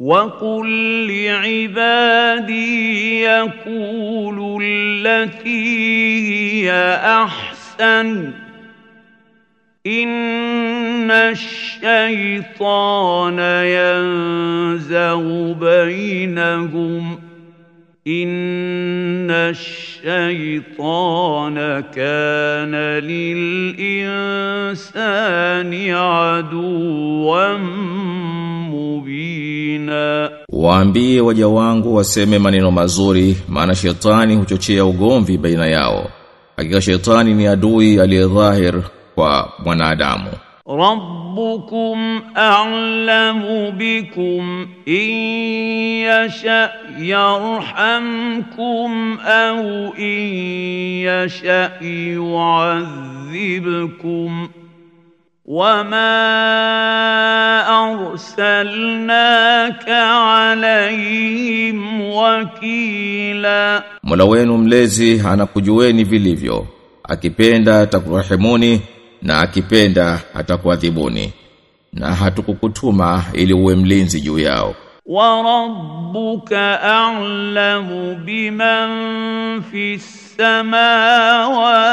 وقل لعبادي يقولوا التي هي احسن ان الشيطان ينزغ بينهم ان الشيطان كان للانسان عدوا mubina Waambie waja wangu waseme maneno mazuri maana shetani huchochea ugomvi baina yao. Hakika shetani ni adui aliyedhahir kwa mwanadamu. ربكم أعلم بكم إن يشأ يرحمكم أو إن يشأ يعذبكم Wama arsalnaka alayhim wakila, Mola wenu mlezi anakujueni vilivyo, akipenda atakurahimuni na akipenda atakuadhibuni, na hatukukutuma ili uwe mlinzi juu yao. Wa rabbuka a'lamu biman fis samawati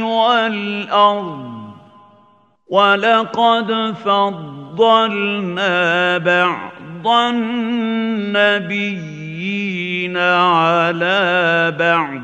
wal ardh ولقد فضلنا بعض النبيين على بعض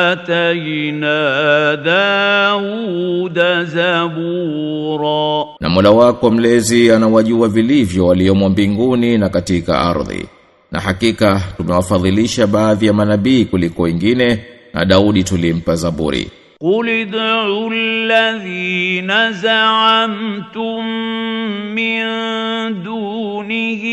وآتينا داود زبورا Na Mola wako mlezi anawajua vilivyo waliomo mbinguni na katika ardhi. Na hakika tumewafadhilisha baadhi ya manabii kuliko wengine na Daudi tulimpa Zaburi. قل ادعوا الذين زعمتم من دونه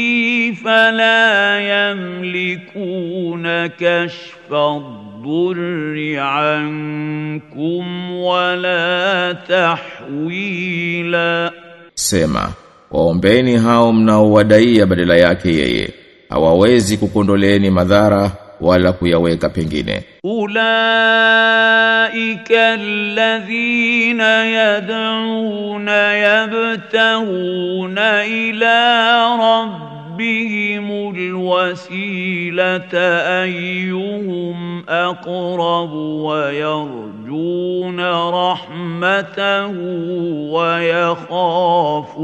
فلا يملكون كشف الضر عنكم ولا تحويلا سما waombeni hao mnaowadai badala yake yeye. Hawawezi kukondoleeni madhara wala kuyaweka pengine. أولئك الذين يدعون يبتغون إلى ربهم الوسيلة أيهم أقرب ويرجون رحمته ويخافون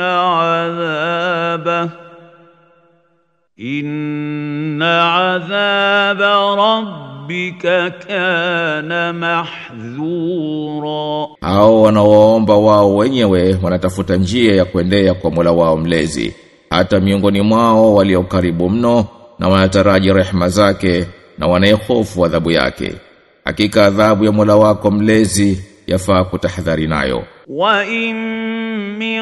عذابه Inna adhaba rabbika kana mahdhura, hao wanaoomba wao wenyewe wanatafuta njia ya kuendea kwa Mola wao mlezi, hata miongoni mwao walio karibu mno, na wanataraji rehema zake na wanayehofu adhabu yake. Hakika adhabu ya Mola wako mlezi yafaa kutahadhari nayo. wa in min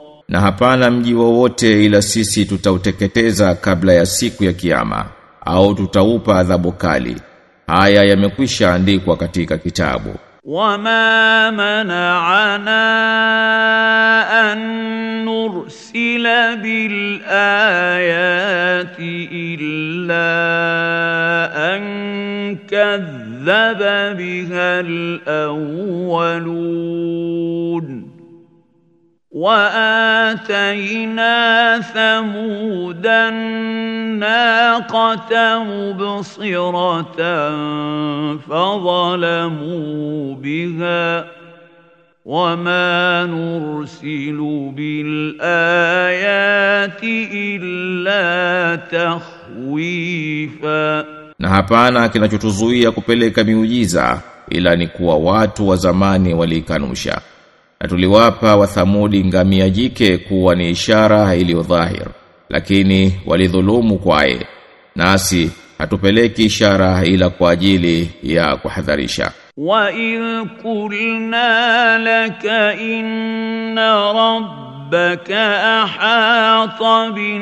na hapana mji wowote ila sisi tutauteketeza kabla ya siku ya kiyama au tutaupa adhabu kali. Haya yamekwisha andikwa katika kitabu. Wama mana'ana an nursila bil ayati illa an kadhaba biha al awwalun وآتينا ثمود الناقة مبصرة فظلموا بها وما نرسل بالآيات إلا تخويفا Na hapana kinachotuzuia kupeleka miujiza ila ni kuwa watu wa zamani walikanusha. na tuliwapa wathamudi ngamia jike kuwa ni ishara iliyo dhahir lakini walidhulumu kwaye nasi hatupeleki ishara ila kwa ajili ya kuhadharisha. Wa in kulna laka inna rabbaka ahata bin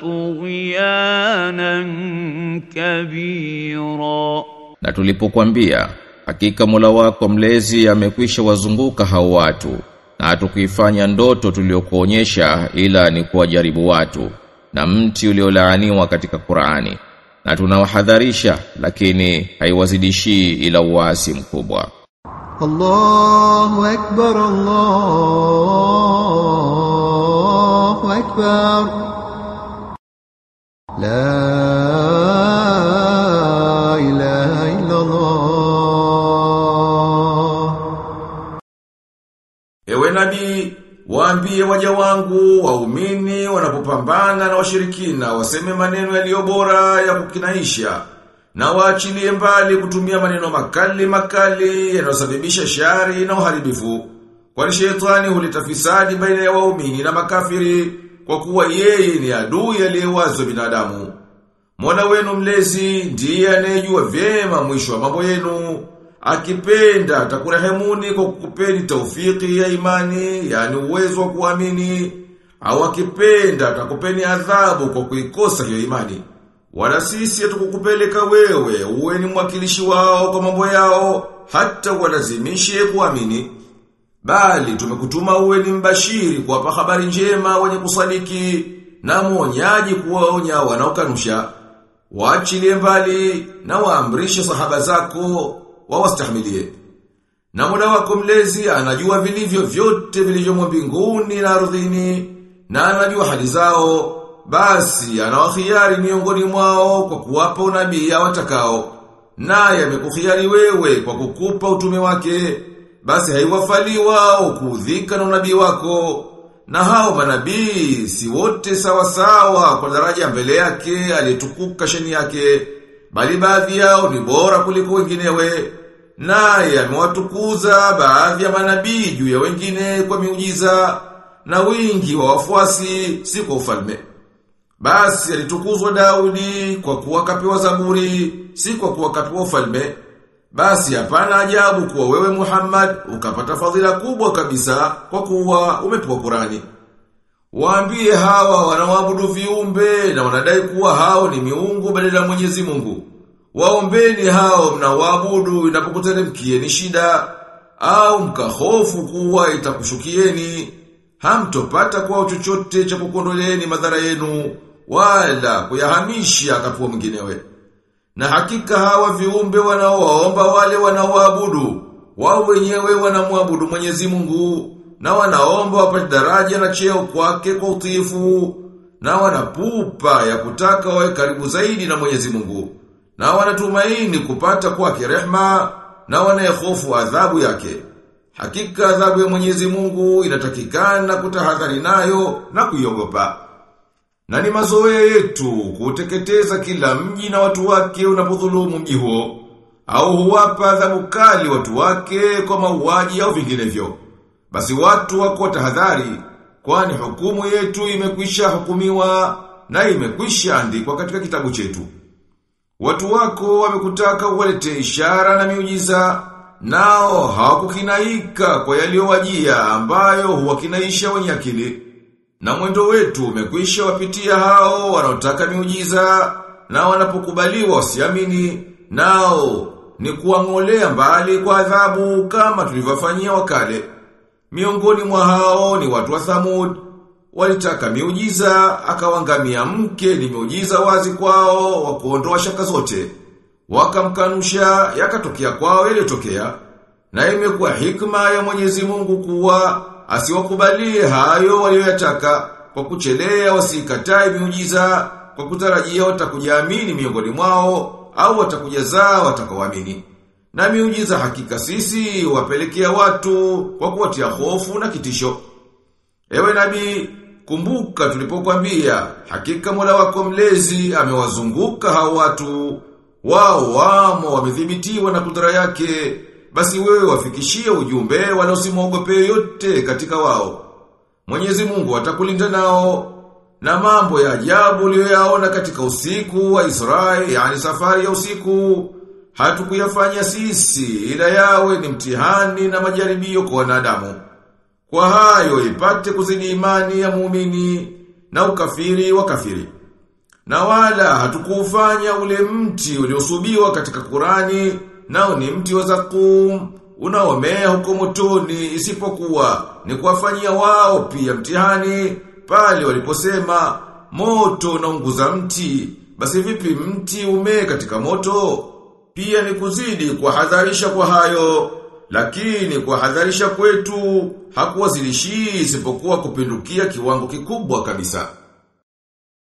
طغيانا كبيرا Na tulipokuambia hakika Mola wako mlezi amekwisha wazunguka hao watu na hatukuifanya ndoto tuliyokuonyesha ila ni kuwajaribu watu na mti uliolaaniwa katika Qur'ani na tunawahadharisha lakini haiwazidishii ila uasi mkubwa الله أكبر الله أكبر Ewe nabii, waambie waja wangu waumini wanapopambana na washirikina waseme maneno yaliyo bora ya kukinaisha na waachilie mbali kutumia maneno makali makali yanayosababisha shari na uharibifu. Kwani shetani huleta fisadi baina ya waumini na makafiri kwa kuwa yeye ni adui aliyewazwa binadamu. Mola wenu mlezi ndiye anayejua vyema mwisho wa mambo yenu. Akipenda atakurehemuni kwa kukupeni taufiki ya imani, yani uwezo wa kuamini, au akipenda atakupeni adhabu kwa kuikosa hiyo imani. Wala sisi hatukukupeleka wewe uwe ni mwakilishi wao kwa mambo yao hata walazimishe kuamini. Bali tumekutuma uwe ni mbashiri kuwapa habari njema wenye kusadiki na mwonyaji kuwaonya wanaokanusha. Waachilie mbali na waamrishe sahaba zako wawastahimilie. Na muda wako mlezi anajua vilivyo vyote vilivyomo mbinguni na ardhini na anajua hali zao basi anawakhiari miongoni mwao kwa kuwapa unabii watakao naye amekukhiari wewe kwa kukupa utume wake basi haiwafali wao kuudhika na unabii wako. Na hao manabii si wote sawa sawa kwa daraja mbele yake aliyetukuka sheni yake bali baadhi yao ni bora kuliko wenginewe. Naye amewatukuza baadhi ya manabii juu ya wengine kwa miujiza na wingi wa wafuasi si kwa ufalme. Basi alitukuzwa Daudi kwa kuwa kapewa zaburi, si kwa kuwa kapewa ufalme. Basi hapana ajabu kuwa wewe Muhammad ukapata fadhila kubwa kabisa kwa kuwa umepewa Qurani. Waambie hawa wanaoabudu viumbe na wanadai kuwa hao ni miungu badala ya Mwenyezi Mungu. Waombeni hao mnaoabudu inapokuteremkieni shida au mkahofu kuwa itakushukieni hamtopata kwa chochote cha kukondoleeni madhara yenu wala kuyahamisha mwingine mwinginewe. Na hakika hawa viumbe wanaowaomba wale wanaoabudu wao wenyewe wanamwabudu Mwenyezi Mungu na wanaomba wapate daraja na cheo kwake kwa utiifu na wanapupa ya kutaka wawe karibu zaidi na Mwenyezi Mungu na wanatumaini kupata kwake rehma na wanayehofu adhabu yake. Hakika adhabu ya Mwenyezi Mungu inatakikana kutahadhari nayo na kuiogopa. Na ni mazoea yetu kuteketeza kila mji na watu wake unapodhulumu mji huo au huwapa adhabu kali watu wake kwa mauaji au vinginevyo. Basi watu wako tahadhari kwani hukumu yetu imekwisha hukumiwa na imekwisha andikwa katika kitabu chetu. Watu wako wamekutaka uwalete ishara na miujiza nao hawakukinaika kwa yaliyowajia ambayo huwakinaisha wenye akili. Na mwendo wetu umekwisha wapitia hao wanaotaka miujiza na wanapokubaliwa wasiamini nao ni kuwang'olea mbali kwa adhabu kama tulivyofanyia wakale. Miongoni mwa hao ni watu wa Thamud. Walitaka miujiza akawangamia mke ni miujiza wazi kwao wa kuondoa shaka zote. Wakamkanusha yakatokea kwao yaliyotokea. Na imekuwa hikma ya Mwenyezi Mungu kuwa asiwakubalie hayo walioyataka kwa kuchelea wasikatae miujiza kwa kutarajia watakujaamini miongoni mwao au watakujazaa watakaoamini. Na miujiza hakika sisi wapelekea watu kwa kuwatia hofu na kitisho. Ewe nabii, kumbuka tulipokuambia hakika Mola wako mlezi amewazunguka hao watu, wao wamo wamedhibitiwa na kudra yake, basi wewe wafikishie ujumbe wala usimwogope yote katika wao. Mwenyezi Mungu atakulinda nao na mambo ya ajabu uliyoyaona katika usiku wa Israeli, yani safari ya usiku, hatukuyafanya sisi ila yawe ni mtihani na majaribio kwa wanadamu. Kwa hayo ipate kuzidi imani ya muumini na ukafiri wa kafiri. Na wala hatukufanya ule mti uliosubiwa katika Kurani nao ni mti wa zakum unaomea huko motoni isipokuwa ni kuwafanyia wao pia mtihani. Pale waliposema moto unaunguza mti basi vipi mti umee katika moto? Pia ni kuzidi kuwahadharisha kwa hayo. Lakini kuwahadharisha kwetu hakuwazilishii isipokuwa kupindukia kiwango kikubwa kabisa